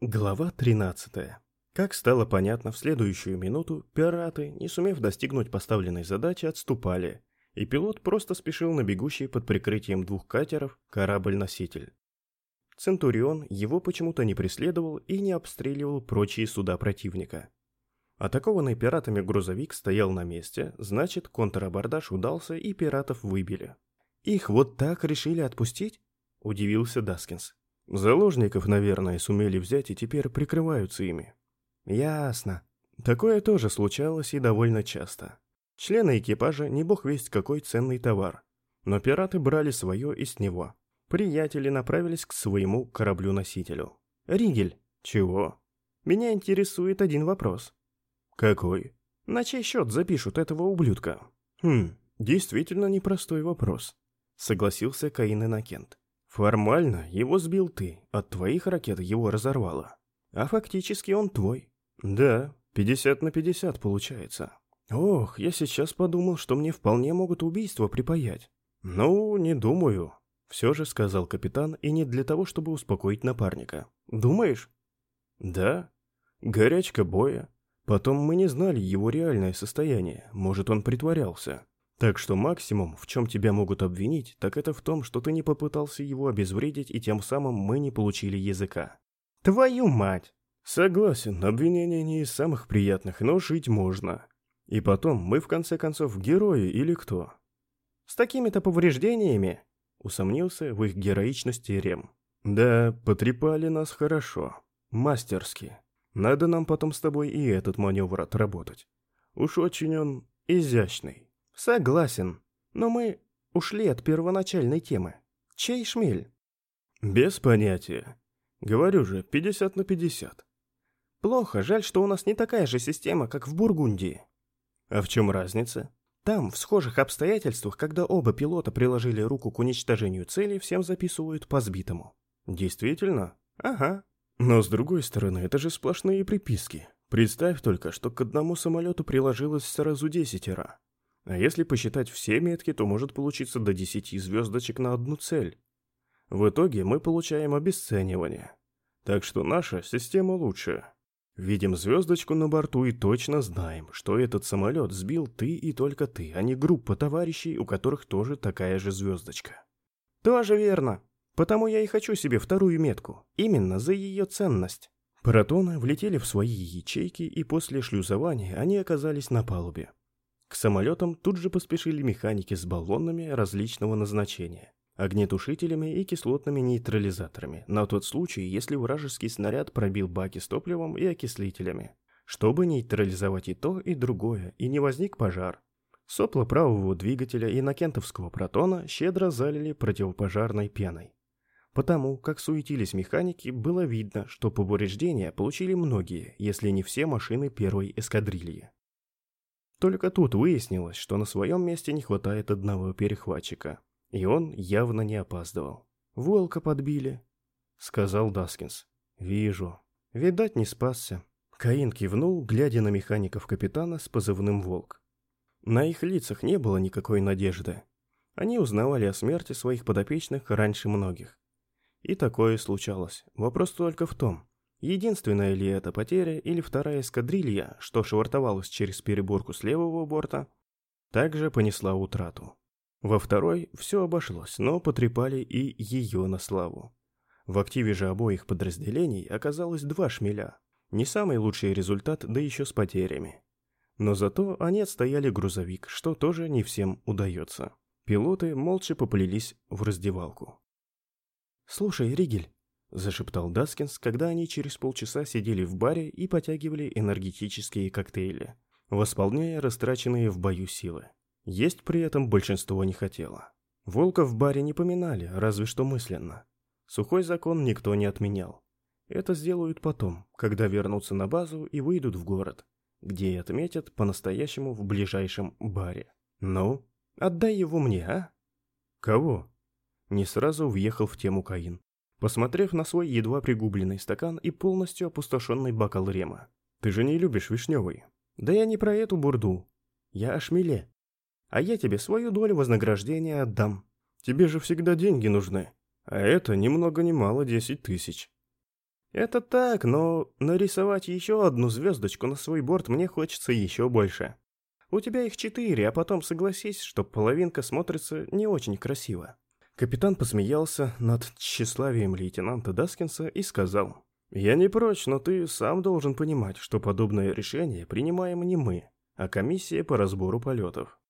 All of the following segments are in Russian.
Глава 13. Как стало понятно, в следующую минуту пираты, не сумев достигнуть поставленной задачи, отступали, и пилот просто спешил на бегущий под прикрытием двух катеров корабль-носитель. Центурион его почему-то не преследовал и не обстреливал прочие суда противника. Атакованный пиратами грузовик стоял на месте, значит, контрабордаж удался и пиратов выбили. «Их вот так решили отпустить?» – удивился Даскинс. Заложников, наверное, сумели взять и теперь прикрываются ими. Ясно. Такое тоже случалось и довольно часто. Члены экипажа не бог весть какой ценный товар. Но пираты брали свое и с него. Приятели направились к своему кораблю-носителю. «Ригель!» «Чего?» «Меня интересует один вопрос». «Какой?» «На чей счет запишут этого ублюдка?» «Хм, действительно непростой вопрос», — согласился Каин Иннокент. Формально его сбил ты, от твоих ракет его разорвало. А фактически он твой. Да, 50 на 50 получается. Ох, я сейчас подумал, что мне вполне могут убийство припаять. Ну, не думаю. Все же сказал капитан, и не для того, чтобы успокоить напарника. Думаешь? Да. Горячка боя. Потом мы не знали его реальное состояние. Может, он притворялся. Так что максимум, в чем тебя могут обвинить, так это в том, что ты не попытался его обезвредить, и тем самым мы не получили языка. Твою мать! Согласен, обвинение не из самых приятных, но жить можно. И потом, мы в конце концов герои или кто? С такими-то повреждениями? Усомнился в их героичности Рем. Да, потрепали нас хорошо. Мастерски. Надо нам потом с тобой и этот маневр отработать. Уж очень он изящный. Согласен, но мы ушли от первоначальной темы. Чей шмель? Без понятия. Говорю же, 50 на 50. Плохо, жаль, что у нас не такая же система, как в Бургундии. А в чем разница? Там, в схожих обстоятельствах, когда оба пилота приложили руку к уничтожению цели, всем записывают по сбитому. Действительно? Ага. Но с другой стороны, это же сплошные приписки. Представь только, что к одному самолету приложилось сразу десятеро. А если посчитать все метки, то может получиться до 10 звездочек на одну цель. В итоге мы получаем обесценивание. Так что наша система лучше. Видим звездочку на борту и точно знаем, что этот самолет сбил ты и только ты, а не группа товарищей, у которых тоже такая же звездочка. Тоже верно. Потому я и хочу себе вторую метку. Именно за ее ценность. Протоны влетели в свои ячейки, и после шлюзования они оказались на палубе. К самолетам тут же поспешили механики с баллонами различного назначения, огнетушителями и кислотными нейтрализаторами, на тот случай, если вражеский снаряд пробил баки с топливом и окислителями, чтобы нейтрализовать и то, и другое, и не возник пожар. Сопла правого двигателя Иннокентовского протона щедро залили противопожарной пеной. Потому, как суетились механики, было видно, что повреждения получили многие, если не все машины первой эскадрильи. Только тут выяснилось, что на своем месте не хватает одного перехватчика, и он явно не опаздывал. «Волка подбили», — сказал Даскинс. «Вижу. Видать, не спасся». Каин кивнул, глядя на механиков капитана с позывным «Волк». На их лицах не было никакой надежды. Они узнавали о смерти своих подопечных раньше многих. И такое случалось. Вопрос только в том, Единственная ли это потеря или вторая эскадрилья, что швартовалась через переборку с левого борта, также понесла утрату. Во второй все обошлось, но потрепали и ее на славу. В активе же обоих подразделений оказалось два шмеля. Не самый лучший результат, да еще с потерями. Но зато они отстояли грузовик, что тоже не всем удается. Пилоты молча поплелись в раздевалку. «Слушай, Ригель, зашептал Даскинс, когда они через полчаса сидели в баре и потягивали энергетические коктейли, восполняя растраченные в бою силы. Есть при этом большинство не хотело. Волка в баре не поминали, разве что мысленно. Сухой закон никто не отменял. Это сделают потом, когда вернутся на базу и выйдут в город, где и отметят по-настоящему в ближайшем баре. Ну, отдай его мне, а? Кого? Не сразу въехал в тему Каин посмотрев на свой едва пригубленный стакан и полностью опустошенный бокал рема. «Ты же не любишь вишневый?» «Да я не про эту бурду. Я о шмеле. А я тебе свою долю вознаграждения отдам. Тебе же всегда деньги нужны. А это ни много ни мало десять тысяч». Это так, но нарисовать еще одну звездочку на свой борт мне хочется еще больше. У тебя их четыре, а потом согласись, что половинка смотрится не очень красиво. Капитан посмеялся над тщеславием лейтенанта Даскинса и сказал, «Я не прочь, но ты сам должен понимать, что подобное решение принимаем не мы, а комиссия по разбору полетов».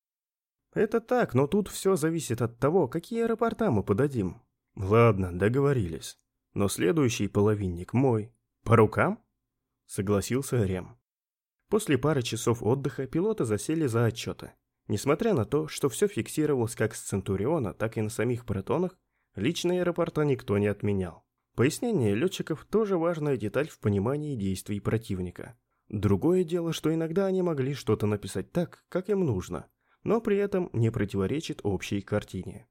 «Это так, но тут все зависит от того, какие аэропорта мы подадим». «Ладно, договорились. Но следующий половинник мой. По рукам? Согласился Рем. После пары часов отдыха пилоты засели за отчеты. Несмотря на то, что все фиксировалось как с Центуриона, так и на самих протонах, личные аэропорта никто не отменял. Пояснение летчиков тоже важная деталь в понимании действий противника. Другое дело, что иногда они могли что-то написать так, как им нужно, но при этом не противоречит общей картине.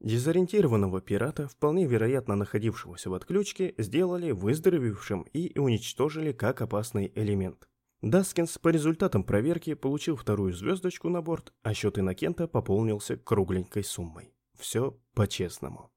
Дезориентированного пирата, вполне вероятно находившегося в отключке, сделали выздоровевшим и уничтожили как опасный элемент. Даскинс по результатам проверки получил вторую звездочку на борт, а счет Иннокента пополнился кругленькой суммой. Все по-честному.